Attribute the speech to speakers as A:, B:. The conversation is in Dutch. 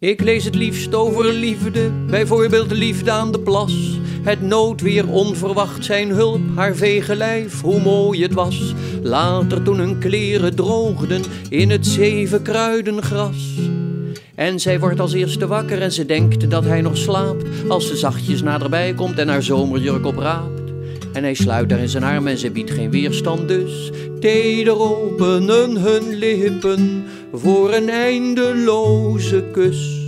A: Ik lees het liefst over liefde, bijvoorbeeld de liefde aan de plas. Het noodweer onverwacht zijn hulp, haar vege lijf, hoe mooi het was. Later toen hun kleren droogden in het zeven kruidengras. En zij wordt als eerste wakker en ze denkt dat hij nog slaapt. Als ze zachtjes naderbij komt en haar zomerjurk opraapt. En hij sluit haar in zijn arm en ze biedt geen weerstand dus. Teder openen hun lippen voor een eindeloze kus.